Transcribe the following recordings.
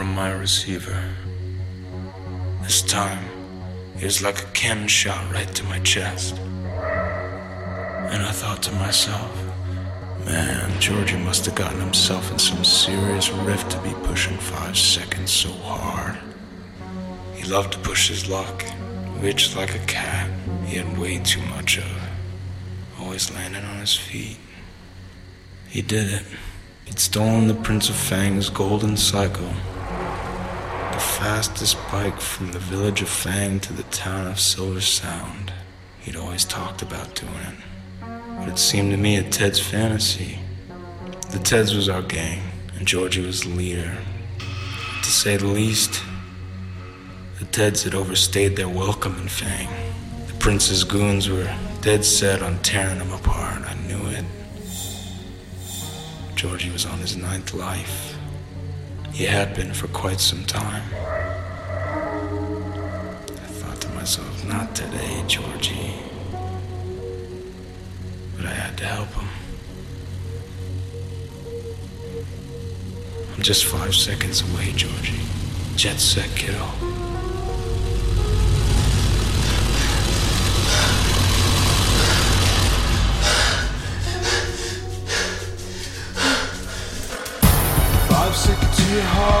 From my receiver. This time, it was like a cannon shot right to my chest. And I thought to myself, man, Georgie must have gotten himself in some serious rift to be pushing five seconds so hard. He loved to push his luck, which, like a cat, he had way too much of. Always landing on his feet. He did it. He'd stolen the Prince of Fang's golden cycle. Fastest bike from the village of Fang to the town of Silver Sound. He'd always talked about doing it. But it seemed to me a Ted's fantasy. The Teds was our gang, and Georgie was the leader. To say the least, the Teds had overstayed their welcome in Fang. The Prince's goons were dead set on tearing them apart. I knew it. Georgie was on his ninth life. He had been for quite some time. I thought to myself, not today, Georgie. But I had to help him. I'm just five seconds away, Georgie. Jet set, kiddo. Seconds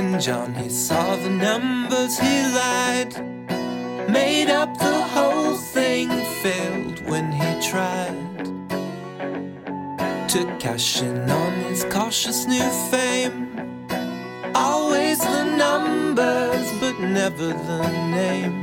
when John he saw the numbers, he lied, made up the whole thing, failed when he tried to cash in on his cautious new fame. Always the numbers, but never the name.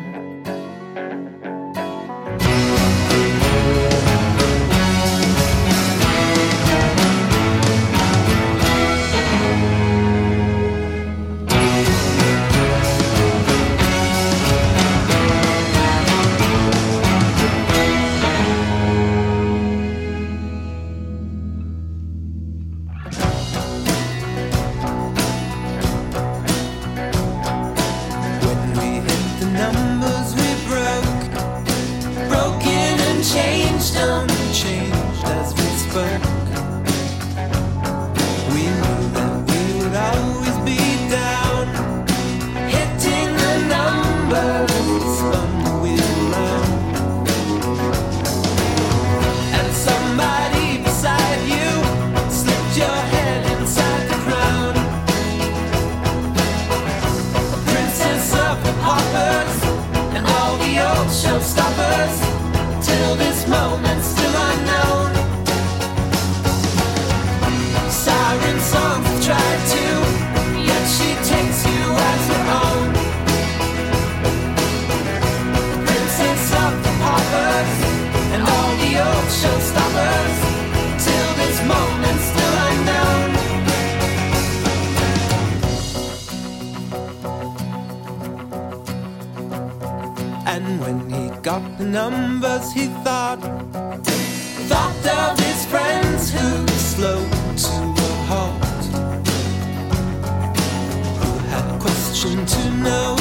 out the numbers he thought. Thought of his friends who slowed to a halt, who had questions to know.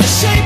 the shade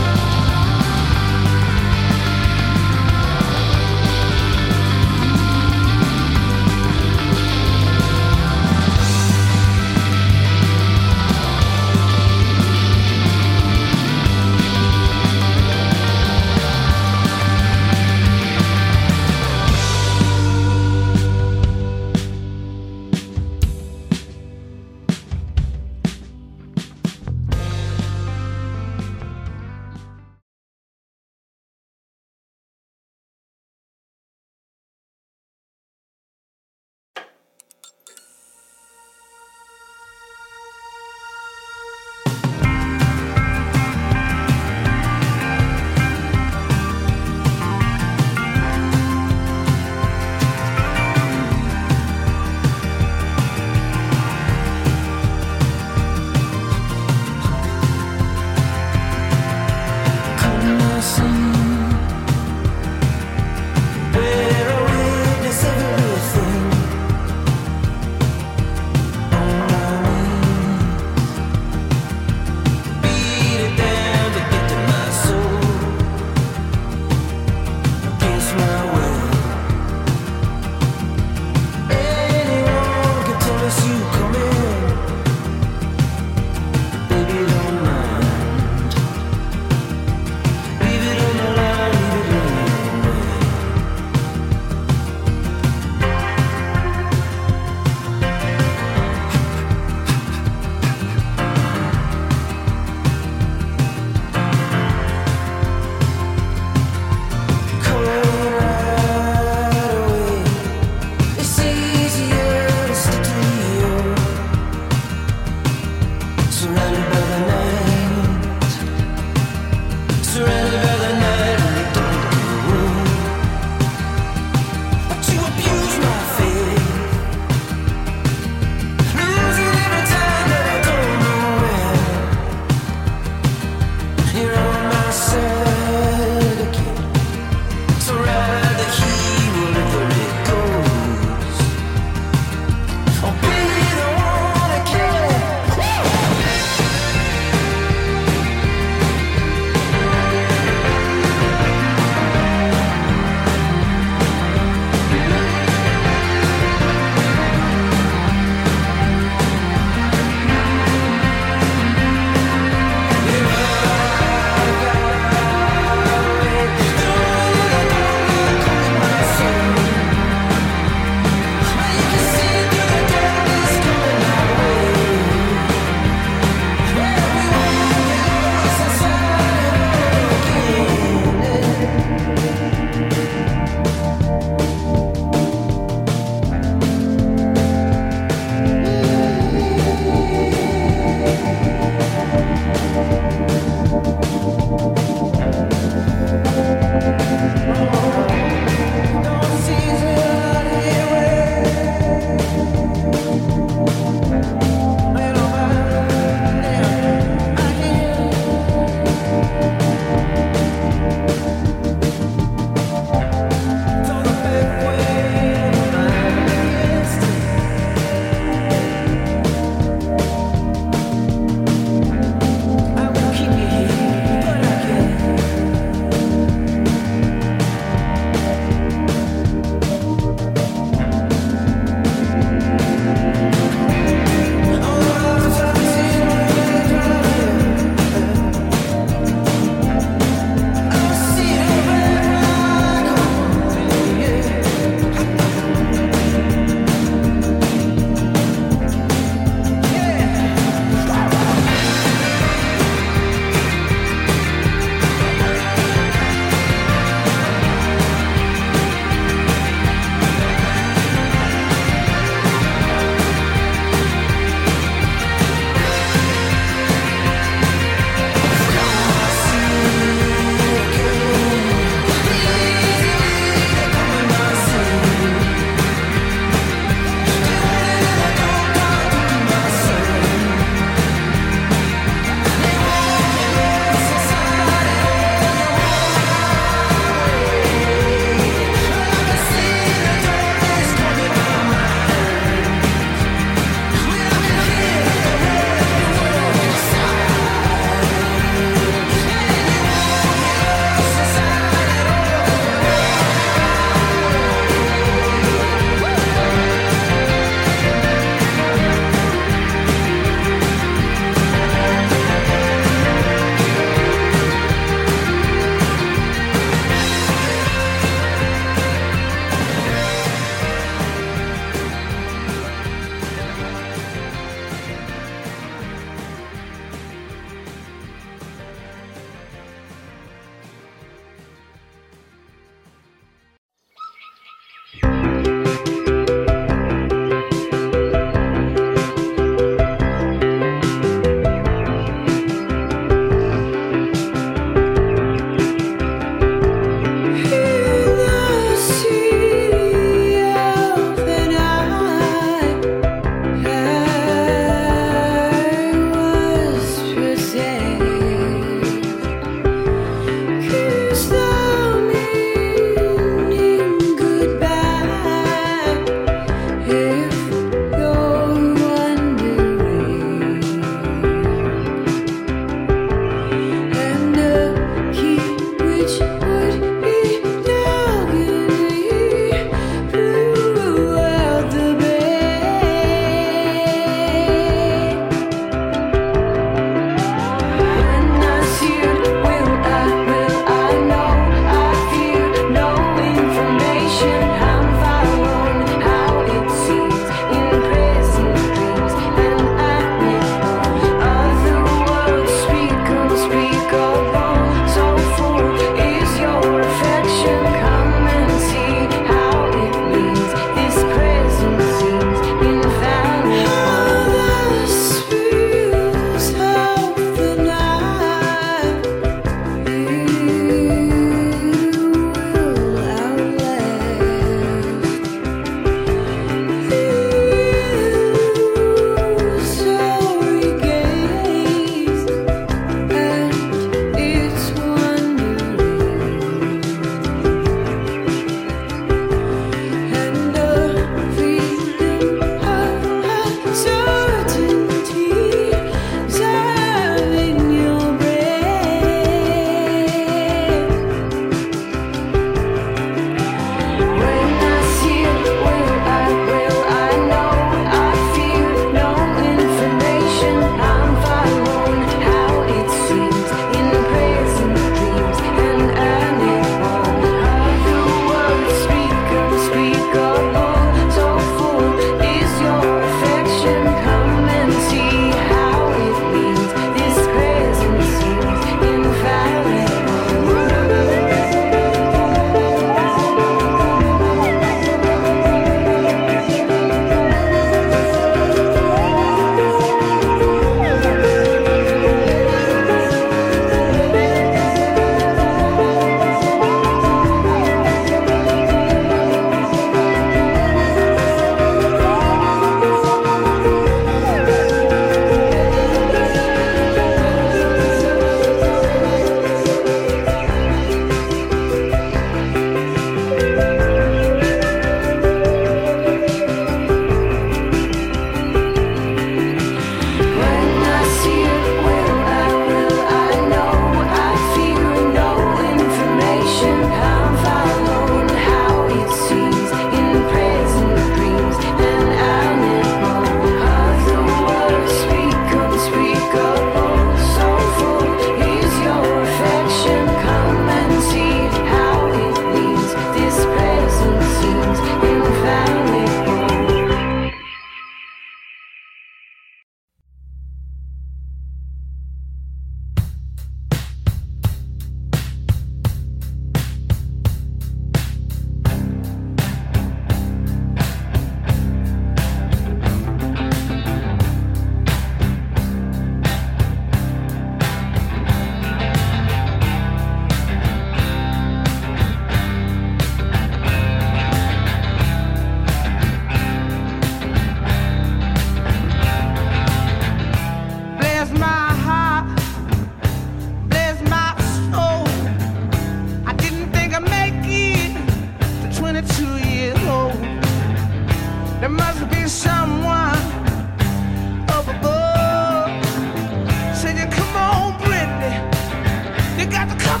got the come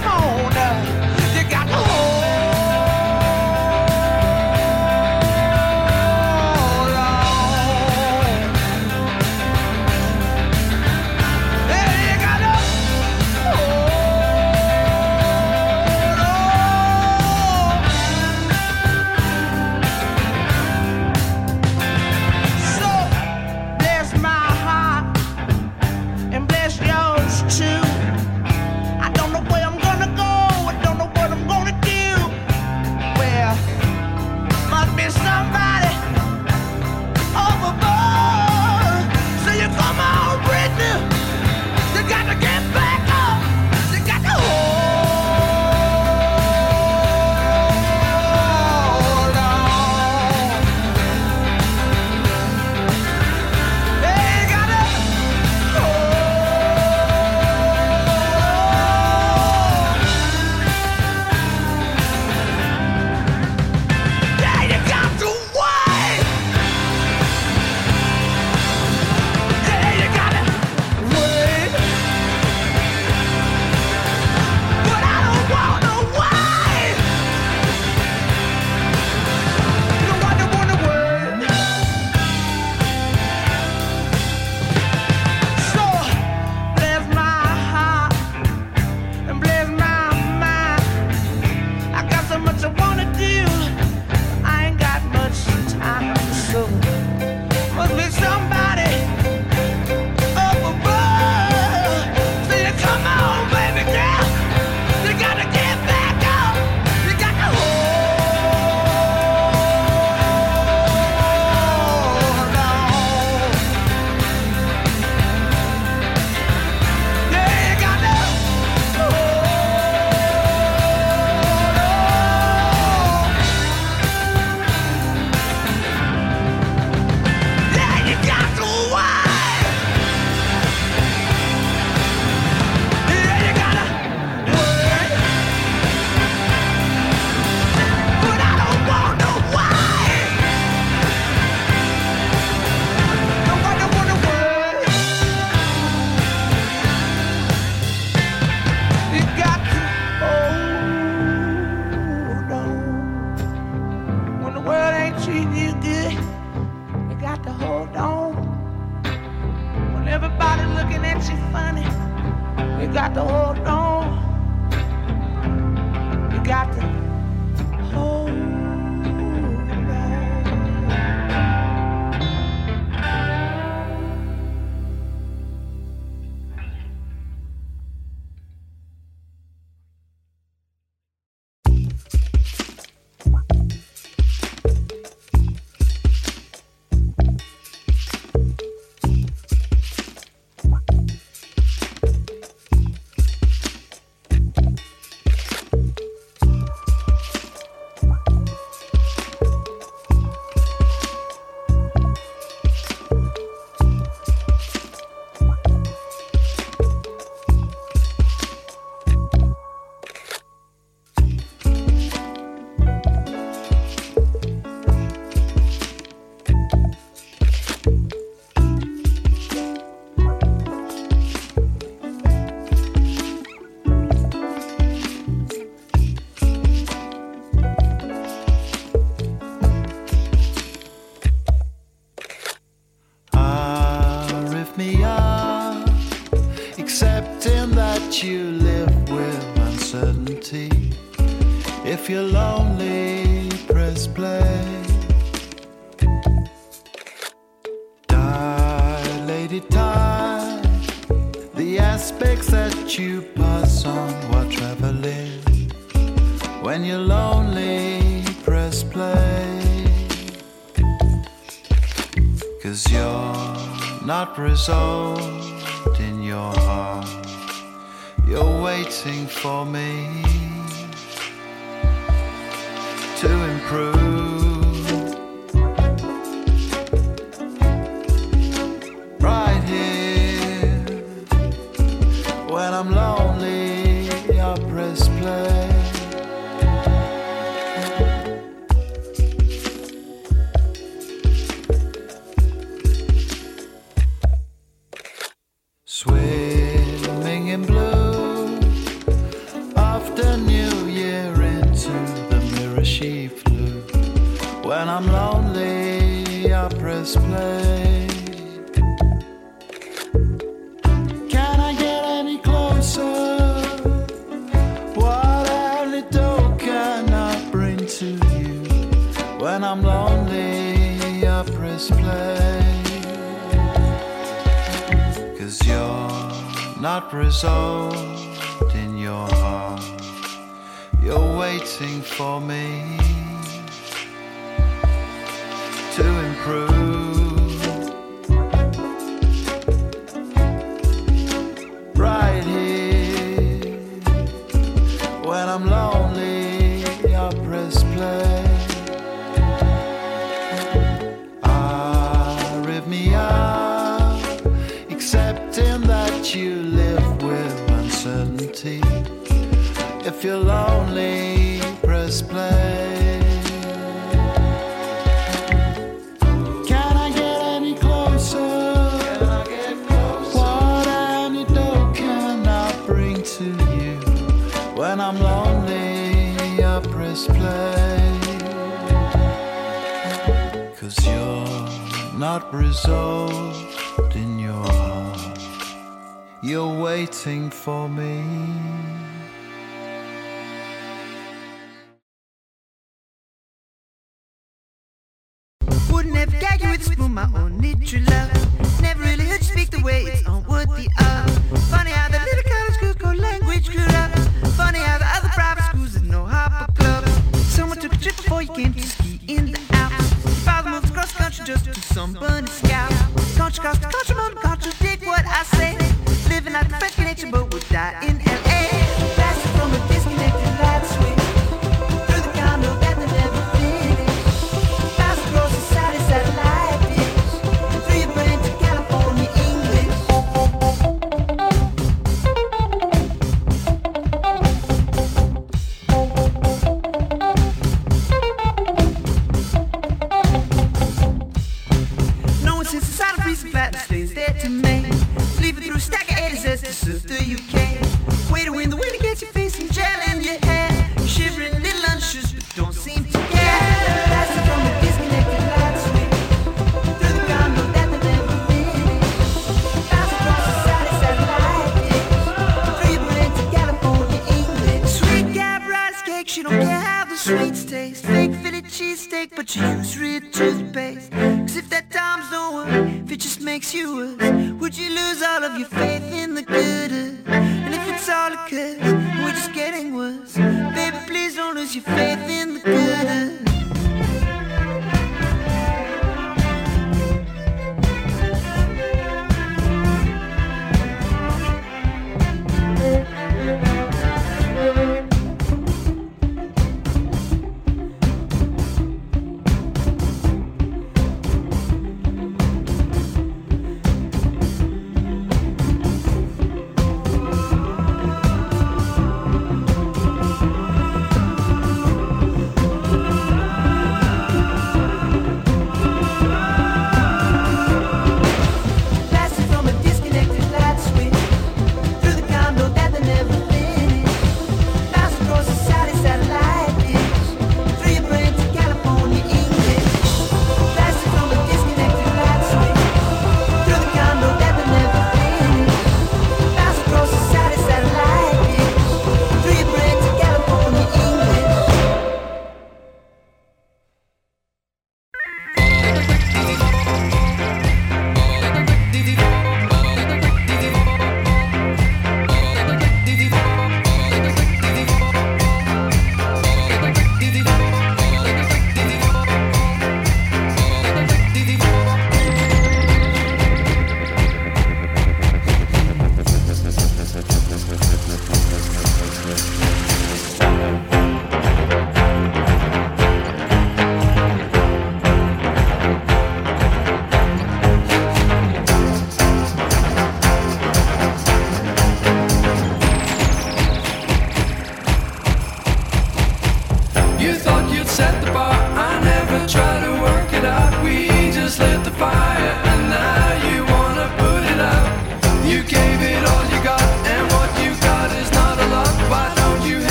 not resolved in your heart. You're waiting for me to improve. dissolved in your heart. You're waiting for me.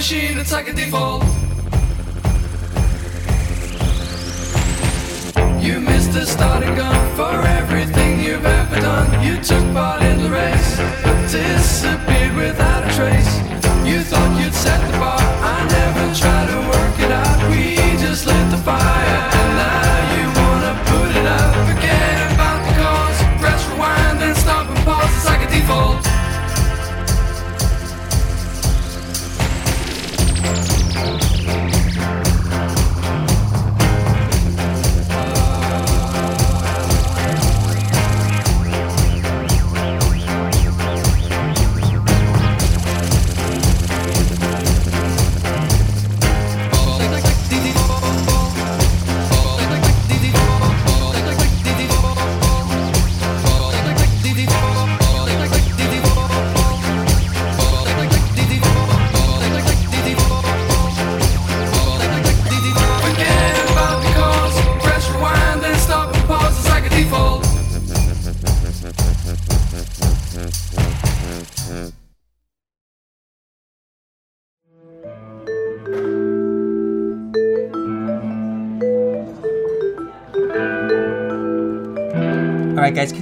Machine. It's like a default. You missed the starting gun for everything you've ever done. You took part in the race, but disappeared without a trace. You thought you'd set the bar. I never tried to work it out. We just lit the fire,